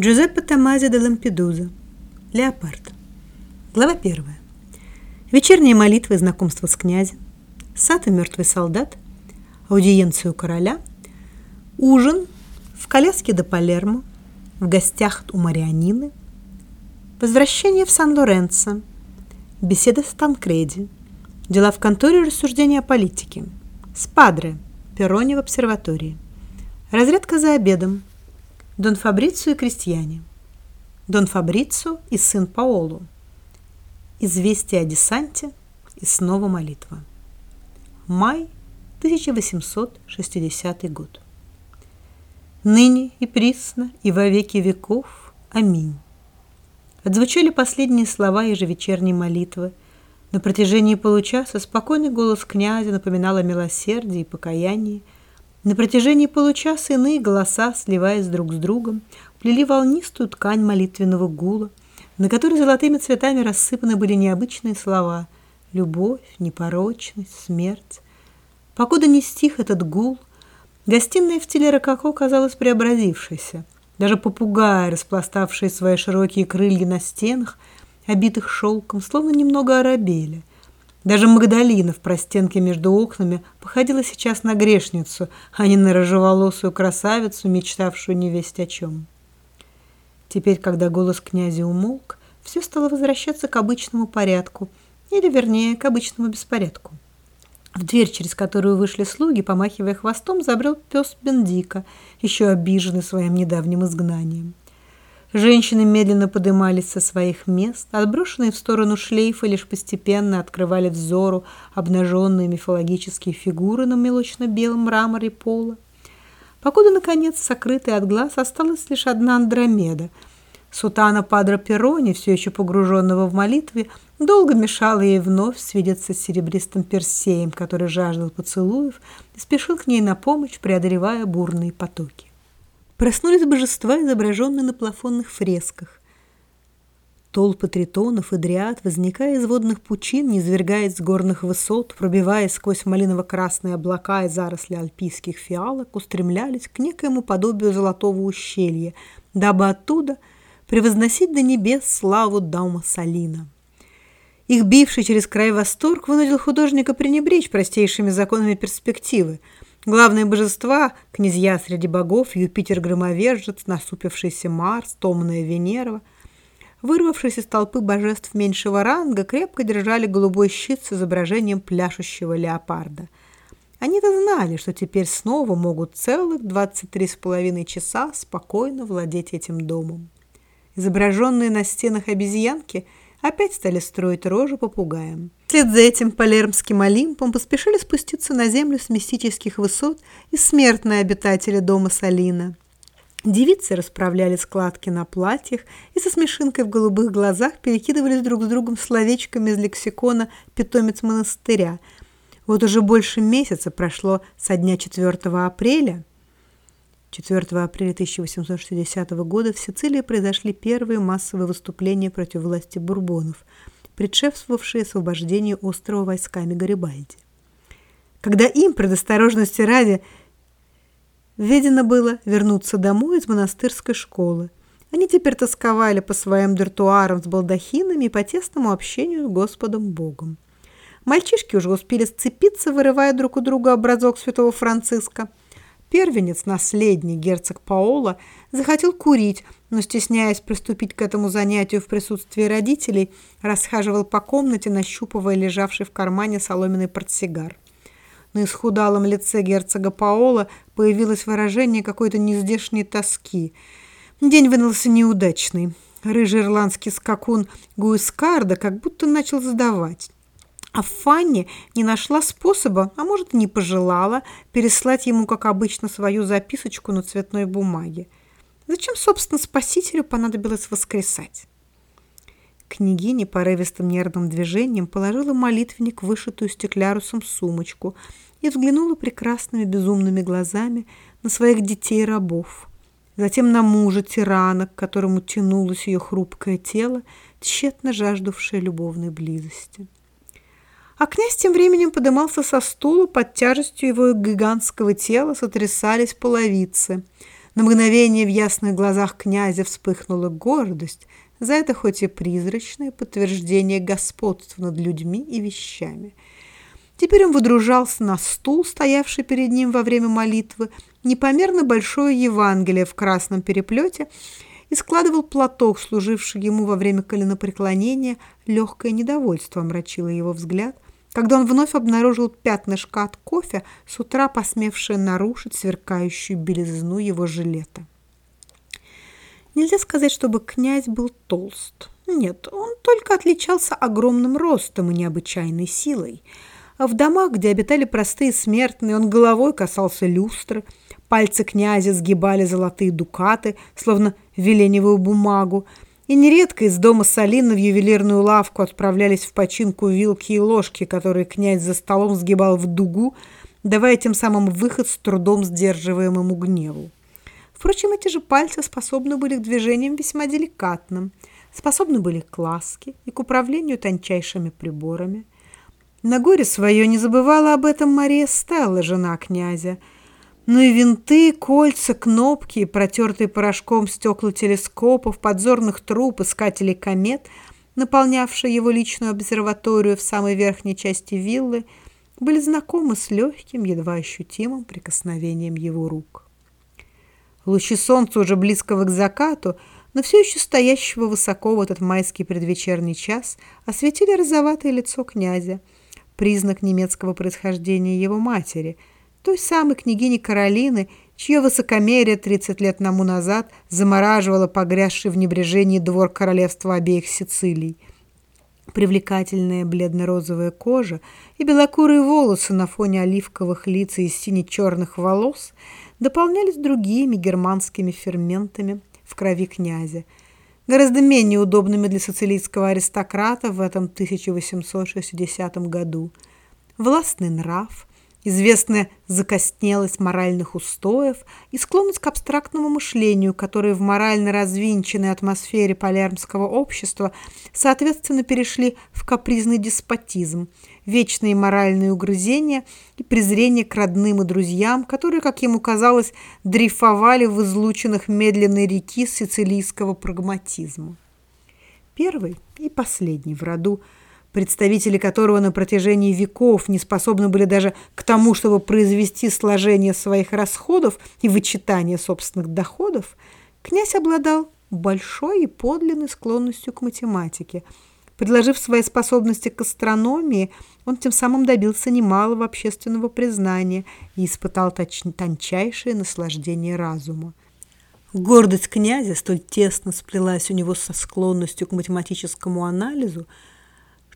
Джузеппе Томази де Лампедуза. Леопард. Глава первая. Вечерние молитвы и знакомство с князем. Сад и мертвый солдат. Аудиенцию короля. Ужин в коляске до Палермо. В гостях у Марианины. Возвращение в Сан-Лоренцо. Беседа с Танкреди. Дела в конторе рассуждения о политике. Спадре. Перроне в обсерватории. Разрядка за обедом. Дон Фабрицу и крестьяне. Дон Фабрицу и сын Паолу. Известие о десанте и снова молитва. Май 1860 год. Ныне и присно и во веки веков. Аминь. Отзвучали последние слова ежевечерней молитвы. На протяжении получаса спокойный голос князя напоминал о милосердии и покаянии, на протяжении получаса иные голоса, сливаясь друг с другом, плели волнистую ткань молитвенного гула, на которой золотыми цветами рассыпаны были необычные слова «любовь», «непорочность», «смерть». Покуда не стих этот гул, гостиная в стиле рококо казалась преобразившейся. Даже попугаи, распластавшие свои широкие крылья на стенах, обитых шелком, словно немного оробели. Даже Магдалина в простенке между окнами походила сейчас на грешницу, а не на рыжеволосую красавицу, мечтавшую не весть о чем. Теперь, когда голос князя умолк, все стало возвращаться к обычному порядку, или, вернее, к обычному беспорядку. В дверь, через которую вышли слуги, помахивая хвостом, забрел пес Бендика, еще обиженный своим недавним изгнанием. Женщины медленно подымались со своих мест, отброшенные в сторону шлейфа лишь постепенно открывали взору обнаженные мифологические фигуры на молочно-белом мраморе пола. Покуда, наконец, сокрытая от глаз, осталась лишь одна Андромеда. Сутана Падро Перрони, все еще погруженного в молитве, долго мешала ей вновь свидеться с серебристым Персеем, который жаждал поцелуев и спешил к ней на помощь, преодолевая бурные потоки. Проснулись божества, изображенные на плафонных фресках. Толпы тритонов и дриад, возникая из водных пучин, низвергаясь с горных высот, пробиваясь сквозь малиново-красные облака и заросли альпийских фиалок, устремлялись к некоему подобию золотого ущелья, дабы оттуда превозносить до небес славу Даума Салина. Их бивший через край восторг вынудил художника пренебречь простейшими законами перспективы – Главные божества – князья среди богов, Юпитер-громовержец, насупившийся Марс, томная Венера. Вырвавшись из толпы божеств меньшего ранга, крепко держали голубой щит с изображением пляшущего леопарда. Они-то знали, что теперь снова могут целых 23 с половиной часа спокойно владеть этим домом. Изображенные на стенах обезьянки – опять стали строить рожу попугаям. Вслед за этим палермским Олимпом поспешили спуститься на землю с мистических высот и смертные обитатели дома Салина. Девицы расправляли складки на платьях и со смешинкой в голубых глазах перекидывались друг с другом словечками из лексикона «Питомец монастыря». Вот уже больше месяца прошло со дня 4 апреля – 4 апреля 1860 года в Сицилии произошли первые массовые выступления против власти бурбонов, предшествовавшие освобождению острова войсками Гарибальди. Когда им, предосторожности ради, ведено было вернуться домой из монастырской школы, они теперь тосковали по своим дартуарам с балдахинами и по тесному общению с Господом Богом. Мальчишки уже успели сцепиться, вырывая друг у друга образок святого Франциска – Первенец, наследник герцог Паоло, захотел курить, но, стесняясь приступить к этому занятию в присутствии родителей, расхаживал по комнате, нащупывая лежавший в кармане соломенный портсигар. На исхудалом лице герцога Паоло появилось выражение какой-то нездешней тоски. День выдался неудачный. Рыжий ирландский скакун Гуискарда как будто начал сдавать. А Фанни не нашла способа, а может, не пожелала, переслать ему, как обычно, свою записочку на цветной бумаге. Зачем, собственно, спасителю понадобилось воскресать? Княгиня порывистым нервным движением положила молитвенник в вышитую стеклярусом сумочку и взглянула прекрасными безумными глазами на своих детей-рабов, затем на мужа тирана, к которому тянулось ее хрупкое тело, тщетно жаждавшее любовной близости. А князь тем временем подымался со стула, под тяжестью его гигантского тела сотрясались половицы. На мгновение в ясных глазах князя вспыхнула гордость за это хоть и призрачное подтверждение господства над людьми и вещами. Теперь он выдружался на стул, стоявший перед ним во время молитвы, непомерно большое Евангелие в красном переплете, и складывал платок, служивший ему во время коленопреклонения. Легкое недовольство омрачило его взгляд – когда он вновь обнаружил пятнышко от кофе, с утра посмевшее нарушить сверкающую белизну его жилета. Нельзя сказать, чтобы князь был толст. Нет, он только отличался огромным ростом и необычайной силой. А в домах, где обитали простые смертные, он головой касался люстры, пальцы князя сгибали золотые дукаты, словно веленевую бумагу, и нередко из дома Салина в ювелирную лавку отправлялись в починку вилки и ложки, которые князь за столом сгибал в дугу, давая тем самым выход с трудом сдерживаемому гневу. Впрочем, эти же пальцы способны были к движениям весьма деликатным, способны были к ласке и к управлению тончайшими приборами. На горе свое не забывала об этом Мария Стелла, жена князя – ну и винты, кольца, кнопки, протертые порошком стекла телескопов, подзорных труб, искателей комет, наполнявшие его личную обсерваторию в самой верхней части виллы, были знакомы с легким, едва ощутимым прикосновением его рук. Лучи солнца уже близкого к закату, но все еще стоящего высоко в этот майский предвечерний час, осветили розоватое лицо князя, признак немецкого происхождения его матери – той самой княгини Каролины, чье высокомерие 30 лет тому назад замораживало погрязший в небрежении двор королевства обеих Сицилий. Привлекательная бледно-розовая кожа и белокурые волосы на фоне оливковых лиц и сине-черных волос дополнялись другими германскими ферментами в крови князя, гораздо менее удобными для сицилийского аристократа в этом 1860 году. Властный нрав – известная закостнелость моральных устоев и склонность к абстрактному мышлению, которые в морально развинченной атмосфере полярмского общества соответственно перешли в капризный деспотизм, вечные моральные угрызения и презрение к родным и друзьям, которые, как ему казалось, дрейфовали в излученных медленной реки сицилийского прагматизма. Первый и последний в роду – представители которого на протяжении веков не способны были даже к тому, чтобы произвести сложение своих расходов и вычитание собственных доходов, князь обладал большой и подлинной склонностью к математике. Предложив свои способности к астрономии, он тем самым добился немалого общественного признания и испытал тончайшее наслаждение разума. Гордость князя столь тесно сплелась у него со склонностью к математическому анализу,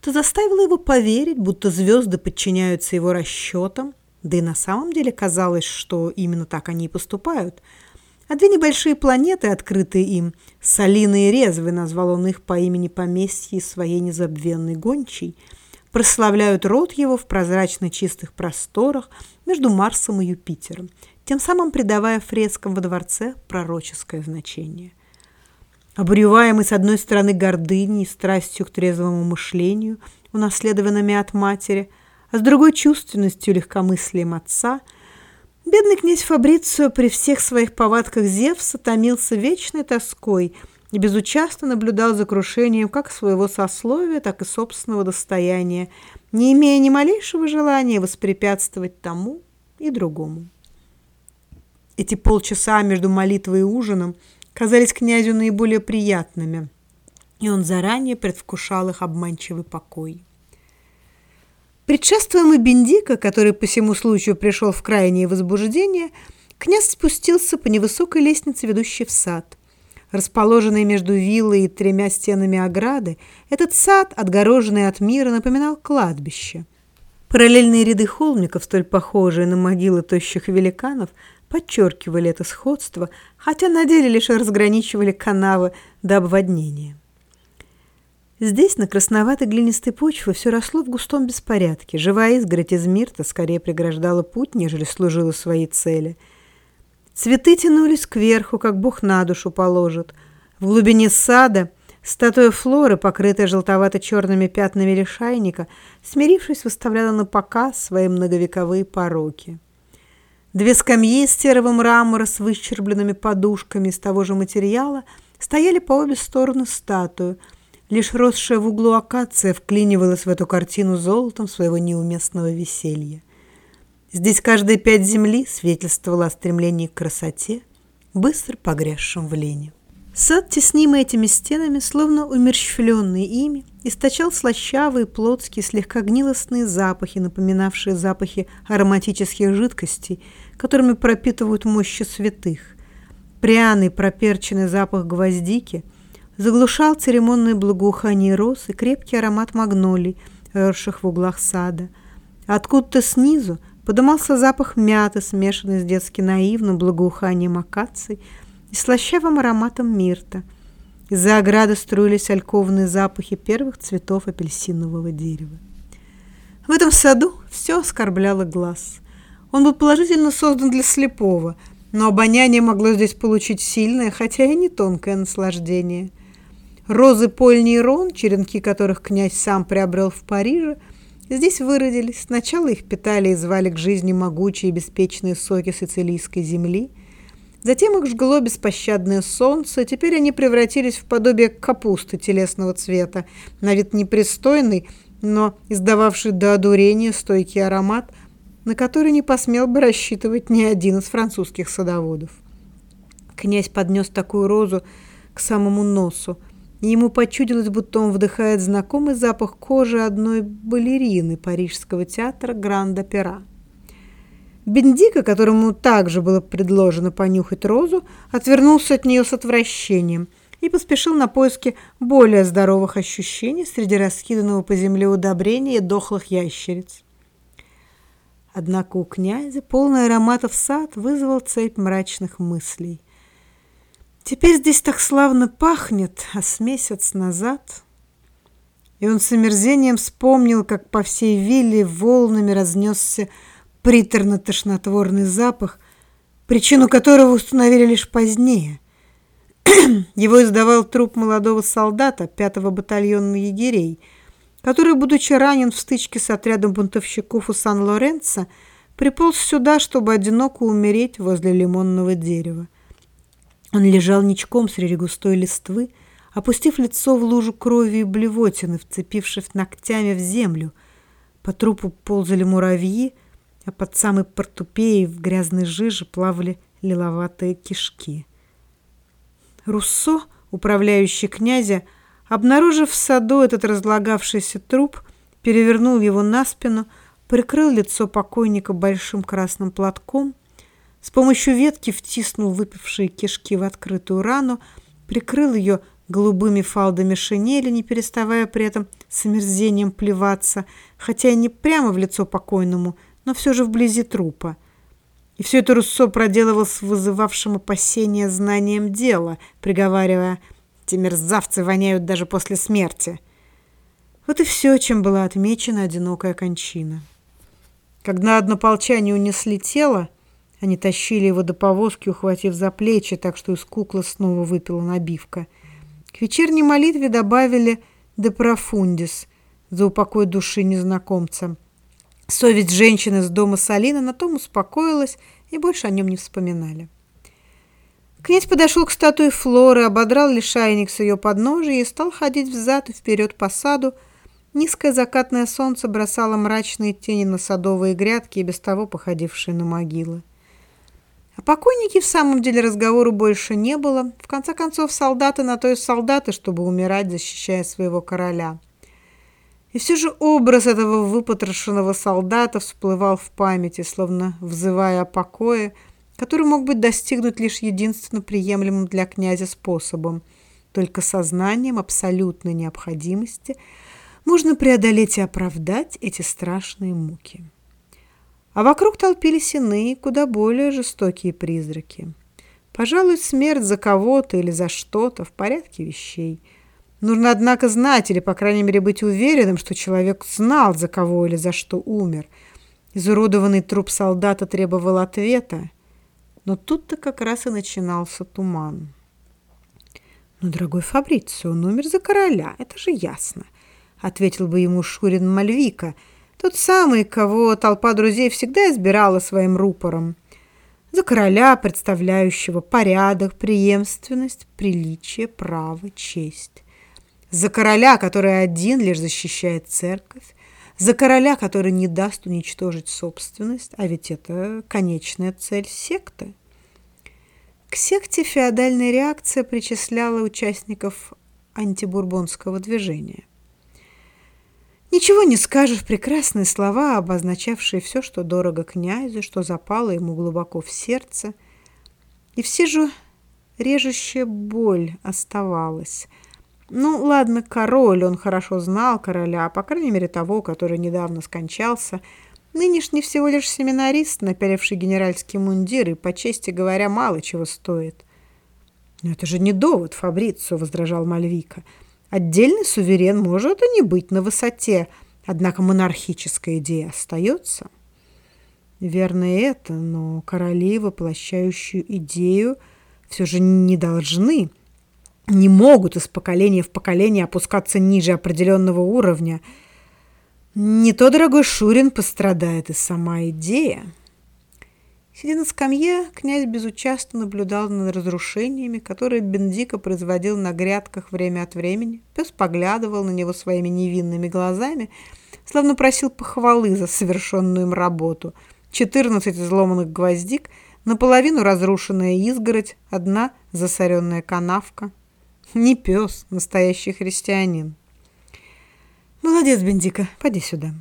что заставило его поверить, будто звезды подчиняются его расчетам, да и на самом деле казалось, что именно так они и поступают. А две небольшие планеты, открытые им, Солина и Резвый, назвал он их по имени поместья своей незабвенной гончей, прославляют род его в прозрачно чистых просторах между Марсом и Юпитером, тем самым придавая фрескам во дворце пророческое значение – Обуреваемый с одной стороны гордыней и страстью к трезвому мышлению, унаследованными от матери, а с другой чувственностью легкомыслием отца, бедный князь Фабрицио при всех своих повадках Зевса томился вечной тоской и безучастно наблюдал за крушением как своего сословия, так и собственного достояния, не имея ни малейшего желания воспрепятствовать тому и другому. Эти полчаса между молитвой и ужином – казались князю наиболее приятными, и он заранее предвкушал их обманчивый покой. Предшествуемый Бендика, который по всему случаю пришел в крайнее возбуждение, князь спустился по невысокой лестнице, ведущей в сад. Расположенный между виллой и тремя стенами ограды, этот сад, отгороженный от мира, напоминал кладбище. Параллельные ряды холмиков, столь похожие на могилы тощих великанов, подчеркивали это сходство, хотя на деле лишь разграничивали канавы до обводнения. Здесь, на красноватой глинистой почве, все росло в густом беспорядке. Живая изгородь из мирта скорее преграждала путь, нежели служила своей цели. Цветы тянулись кверху, как Бог на душу положит. В глубине сада статуя Флоры, покрытая желтовато-черными пятнами лишайника, смирившись, выставляла на показ свои многовековые пороки. Две скамьи из серого мрамора с выщербленными подушками из того же материала стояли по обе стороны статую. Лишь росшая в углу акация вклинивалась в эту картину золотом своего неуместного веселья. Здесь каждые пять земли свидетельствовала о стремлении к красоте, быстро погрязшем в лени. Сад, теснимый этими стенами, словно умерщвленный ими, источал слащавые, плотские, слегка гнилостные запахи, напоминавшие запахи ароматических жидкостей, которыми пропитывают мощи святых. Пряный, проперченный запах гвоздики заглушал церемонное благоухание роз и крепкий аромат магнолий, росших в углах сада. Откуда-то снизу подымался запах мяты, смешанный с детски наивным благоуханием акаций, и слащавым ароматом мирта. Из-за ограды струились альковные запахи первых цветов апельсинового дерева. В этом саду все оскорбляло глаз. Он был положительно создан для слепого, но обоняние могло здесь получить сильное, хотя и не тонкое наслаждение. Розы Польни и Рон, черенки которых князь сам приобрел в Париже, здесь выродились. Сначала их питали и звали к жизни могучие и беспечные соки сицилийской земли – Затем их жгло беспощадное солнце, теперь они превратились в подобие капусты телесного цвета, на вид непристойный, но издававший до одурения стойкий аромат, на который не посмел бы рассчитывать ни один из французских садоводов. Князь поднес такую розу к самому носу, и ему почудилось, будто он вдыхает знакомый запах кожи одной балерины парижского театра Гранд-Опера. Бендика, которому также было предложено понюхать розу, отвернулся от нее с отвращением и поспешил на поиски более здоровых ощущений среди раскиданного по земле удобрения и дохлых ящериц. Однако у князя полный ароматов сад вызвал цепь мрачных мыслей. Теперь здесь так славно пахнет, а с месяц назад... И он с омерзением вспомнил, как по всей вилле волнами разнесся приторно-тошнотворный запах, причину которого установили лишь позднее. Его издавал труп молодого солдата пятого батальона егерей, который, будучи ранен в стычке с отрядом бунтовщиков у Сан-Лоренцо, приполз сюда, чтобы одиноко умереть возле лимонного дерева. Он лежал ничком среди густой листвы, опустив лицо в лужу крови и блевотины, вцепившись ногтями в землю. По трупу ползали муравьи, а под самой портупеей в грязной жиже плавали лиловатые кишки. Руссо, управляющий князя, обнаружив в саду этот разлагавшийся труп, перевернул его на спину, прикрыл лицо покойника большим красным платком, с помощью ветки втиснул выпившие кишки в открытую рану, прикрыл ее голубыми фалдами шинели, не переставая при этом с омерзением плеваться, хотя и не прямо в лицо покойному, но все же вблизи трупа. И все это Руссо проделывал с вызывавшим опасения знанием дела, приговаривая «Те мерзавцы воняют даже после смерти». Вот и все, чем была отмечена одинокая кончина. Когда однополчане унесли тело, они тащили его до повозки, ухватив за плечи, так что из куклы снова выпила набивка. К вечерней молитве добавили «де профундис» за упокой души незнакомца. Совесть женщины с дома Салина на том успокоилась и больше о нем не вспоминали. Князь подошел к статуе Флоры, ободрал лишайник с ее подножия и стал ходить взад и вперед по саду. Низкое закатное солнце бросало мрачные тени на садовые грядки и без того походившие на могилы. О покойнике в самом деле разговору больше не было. В конце концов, солдаты на то и солдаты, чтобы умирать, защищая своего короля. И все же образ этого выпотрошенного солдата всплывал в памяти, словно взывая о покое, который мог быть достигнут лишь единственно приемлемым для князя способом. Только сознанием абсолютной необходимости можно преодолеть и оправдать эти страшные муки. А вокруг толпились иные, куда более жестокие призраки. Пожалуй, смерть за кого-то или за что-то в порядке вещей – Нужно, однако, знать или, по крайней мере, быть уверенным, что человек знал, за кого или за что умер. Изуродованный труп солдата требовал ответа, но тут-то как раз и начинался туман. «Ну, дорогой Фабрицио, он умер за короля, это же ясно», — ответил бы ему Шурин Мальвика, тот самый, кого толпа друзей всегда избирала своим рупором. за короля, представляющего порядок, преемственность, приличие, право, честь, за короля, который один лишь защищает церковь, за короля, который не даст уничтожить собственность, а ведь это конечная цель секты. К секте феодальная реакция причисляла участников антибурбонского движения. Ничего не скажешь, прекрасные слова, обозначавшие все, что дорого князю, что запало ему глубоко в сердце. И все же режущая боль оставалась. Ну, ладно, король, он хорошо знал короля, по крайней мере того, который недавно скончался. Нынешний всего лишь семинарист, напяливший генеральский мундир, и, по чести говоря, мало чего стоит. «Но это же не довод, Фабрицу», — возражал Мальвика. Отдельный суверен может и не быть на высоте, однако монархическая идея остается. Верно это, но короли, воплощающую идею, все же не должны, не могут из поколения в поколение опускаться ниже определенного уровня. Не то, дорогой Шурин, пострадает и сама идея. Сидя на скамье, князь безучастно наблюдал над разрушениями, которые Бендика производил на грядках время от времени. Пес поглядывал на него своими невинными глазами, словно просил похвалы за совершенную им работу. Четырнадцать изломанных гвоздик, наполовину разрушенная изгородь, одна засоренная канавка. Не пес, настоящий христианин. «Молодец, Бендика, поди сюда».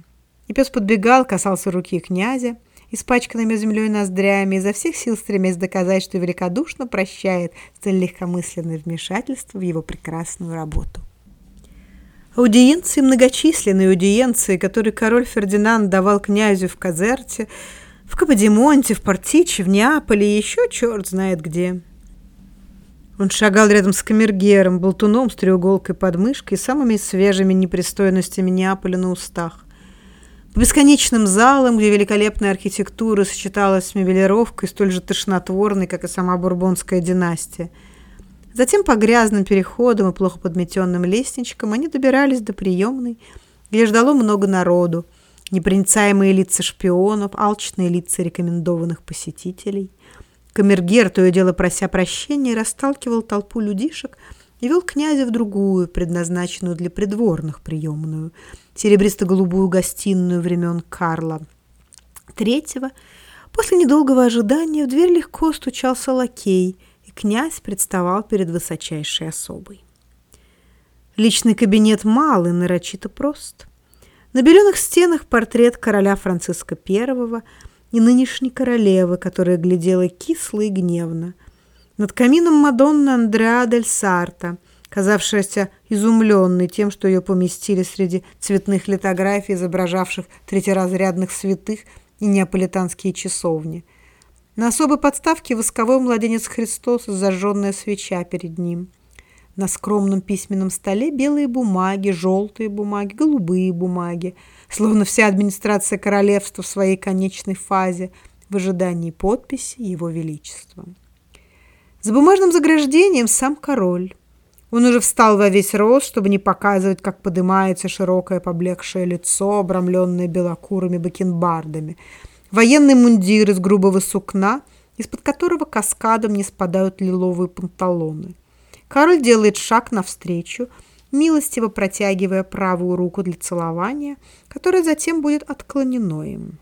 И пес подбегал, касался руки князя, испачканными землей ноздрями, изо всех сил стремясь доказать, что великодушно прощает столь легкомысленное вмешательство в его прекрасную работу. Аудиенции, многочисленные аудиенции, которые король Фердинанд давал князю в Казерте, в Каподимонте, в Партиче, в Неаполе и еще черт знает где. Он шагал рядом с камергером, болтуном с треуголкой под мышкой и самыми свежими непристойностями Неаполя на устах по бесконечным залам, где великолепная архитектура сочеталась с мебелировкой, столь же тошнотворной, как и сама бурбонская династия. Затем по грязным переходам и плохо подметенным лестничкам они добирались до приемной, где ждало много народу, непроницаемые лица шпионов, алчные лица рекомендованных посетителей. Камергер, то и дело прося прощения, расталкивал толпу людишек и вел князя в другую, предназначенную для придворных приемную – серебристо-голубую гостиную времен Карла Третьего. После недолгого ожидания в дверь легко стучался лакей, и князь представал перед высочайшей особой. Личный кабинет малый, нарочито прост. На беленых стенах портрет короля Франциска I и нынешней королевы, которая глядела кисло и гневно. Над камином Мадонна Андреа дель Сарта – казавшаяся изумленной тем, что ее поместили среди цветных литографий, изображавших третьеразрядных святых и неаполитанские часовни. На особой подставке восковой младенец Христос и зажженная свеча перед ним. На скромном письменном столе белые бумаги, желтые бумаги, голубые бумаги, словно вся администрация королевства в своей конечной фазе в ожидании подписи Его Величества. За бумажным заграждением сам король. Он уже встал во весь рост, чтобы не показывать, как поднимается широкое поблекшее лицо, обрамленное белокурыми бакенбардами. Военный мундир из грубого сукна, из-под которого каскадом не спадают лиловые панталоны. Король делает шаг навстречу, милостиво протягивая правую руку для целования, которое затем будет отклонено им.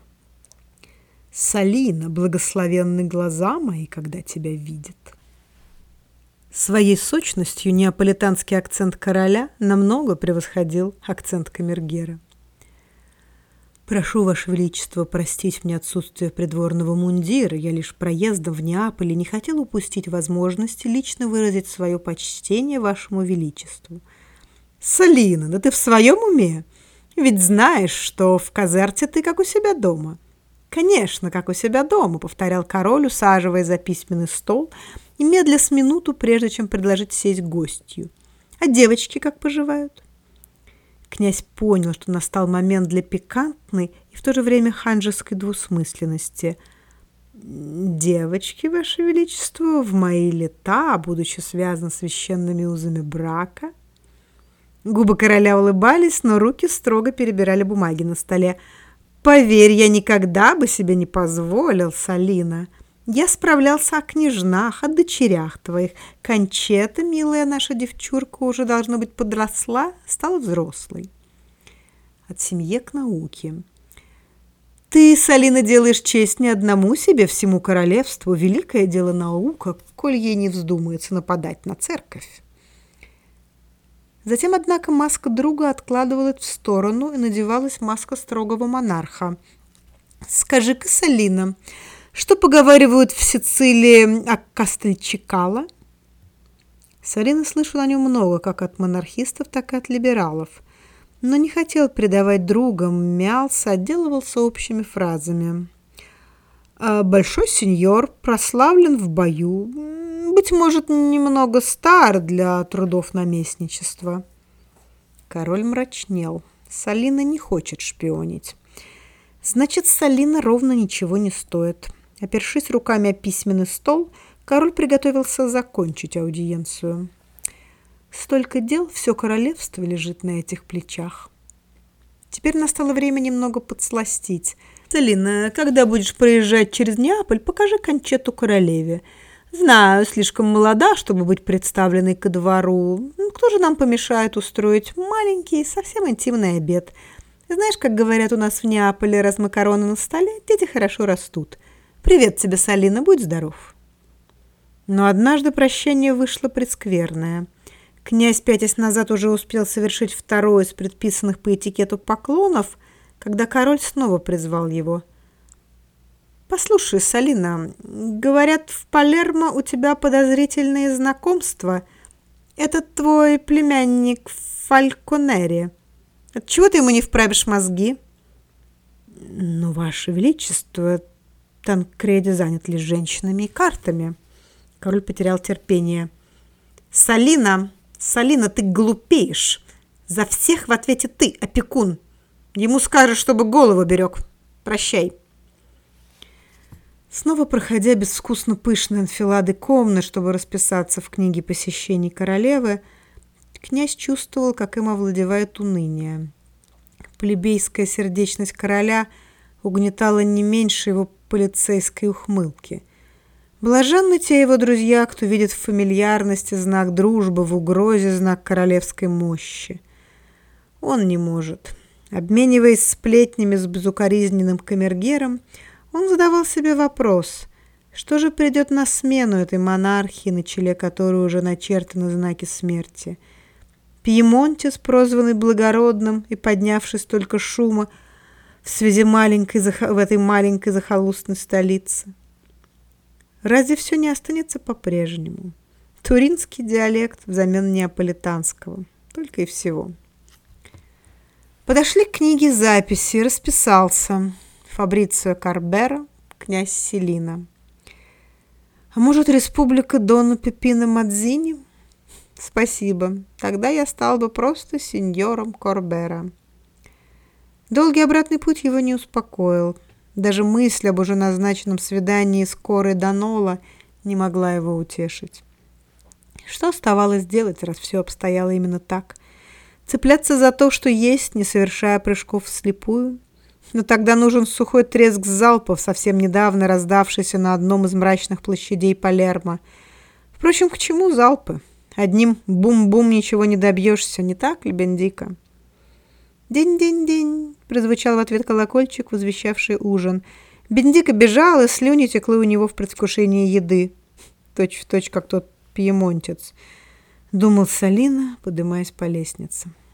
«Салина, благословенны глаза мои, когда тебя видят». Своей сочностью неаполитанский акцент короля намного превосходил акцент камергера. «Прошу, Ваше Величество, простить мне отсутствие придворного мундира. Я лишь проездом в Неаполе не хотел упустить возможности лично выразить свое почтение Вашему Величеству». «Салина, да ты в своем уме? Ведь знаешь, что в Казерте ты как у себя дома». «Конечно, как у себя дома», — повторял король, усаживая за письменный стол — и медля с минуту, прежде чем предложить сесть гостью. А девочки как поживают? Князь понял, что настал момент для пикантной и в то же время ханжеской двусмысленности. «Девочки, Ваше Величество, в мои лета, будучи связаны священными узами брака...» Губы короля улыбались, но руки строго перебирали бумаги на столе. «Поверь, я никогда бы себе не позволил, Салина!» Я справлялся о княжнах, о дочерях твоих. Кончета, милая наша девчурка, уже, должно быть, подросла, стала взрослой. От семьи к науке. Ты, Салина, делаешь честь не одному себе, всему королевству. Великое дело наука, коль ей не вздумается нападать на церковь. Затем, однако, маска друга откладывалась в сторону и надевалась маска строгого монарха. «Скажи-ка, Салина, что поговаривают в Сицилии о Кастельчикало?» Салина слышал о нем много, как от монархистов, так и от либералов, но не хотел предавать другам, мялся, отделывался общими фразами. «А «Большой сеньор прославлен в бою, быть может, немного стар для трудов наместничества. Король мрачнел. Салина не хочет шпионить. Значит, Салина ровно ничего не стоит. Опершись руками о письменный стол, король приготовился закончить аудиенцию. Столько дел, все королевство лежит на этих плечах. Теперь настало время немного подсластить. «Салина, когда будешь проезжать через Неаполь, покажи кончету королеве. Знаю, слишком молода, чтобы быть представленной ко двору. Ну, кто же нам помешает устроить маленький, совсем интимный обед? Знаешь, как говорят у нас в Неаполе, раз макароны на столе, дети хорошо растут. Привет тебе, Салина, будь здоров. Но однажды прощание вышло предскверное. Князь, пятясь назад, уже успел совершить второй из предписанных по этикету поклонов, когда король снова призвал его – «Послушай, Салина, говорят, в Палермо у тебя подозрительные знакомства. Этот твой племянник Фальконери. Отчего ты ему не вправишь мозги?» «Ну, Ваше Величество, Танкреди занят лишь женщинами и картами». Король потерял терпение. «Салина, Салина, ты глупеешь. За всех в ответе ты, опекун. Ему скажешь, чтобы голову берег. Прощай». Снова проходя безвкусно пышные анфилады комны, чтобы расписаться в книге посещений королевы, князь чувствовал, как им овладевает уныние. Плебейская сердечность короля угнетала не меньше его полицейской ухмылки. Блаженны те его друзья, кто видит в фамильярности знак дружбы, в угрозе знак королевской мощи. Он не может. Обмениваясь сплетнями с безукоризненным камергером, он задавал себе вопрос, что же придет на смену этой монархии, на челе которой уже начертаны знаки смерти. Пьемонтис, прозванный благородным и поднявший столько шума в связи маленькой, в этой маленькой захолустной столице. Разве все не останется по-прежнему? Туринский диалект взамен неаполитанского. Только и всего. Подошли к книге записи, расписался. Фабрицио Карбера, князь Селина. А может, республика Дона Пепина Мадзини? Спасибо. Тогда я стал бы просто сеньором Корбера. Долгий обратный путь его не успокоил. Даже мысль об уже назначенном свидании с Корой Данола не могла его утешить. Что оставалось делать, раз все обстояло именно так? Цепляться за то, что есть, не совершая прыжков вслепую – но тогда нужен сухой треск залпов, совсем недавно раздавшийся на одном из мрачных площадей Палермо. Впрочем, к чему залпы? Одним бум-бум ничего не добьешься, не так ли, Бендика? «День-день-день!» — прозвучал в ответ колокольчик, возвещавший ужин. Бендика бежал, и слюни теклы у него в предвкушении еды. Точь в точь, как тот пьемонтец. Думал Салина, подымаясь по лестнице.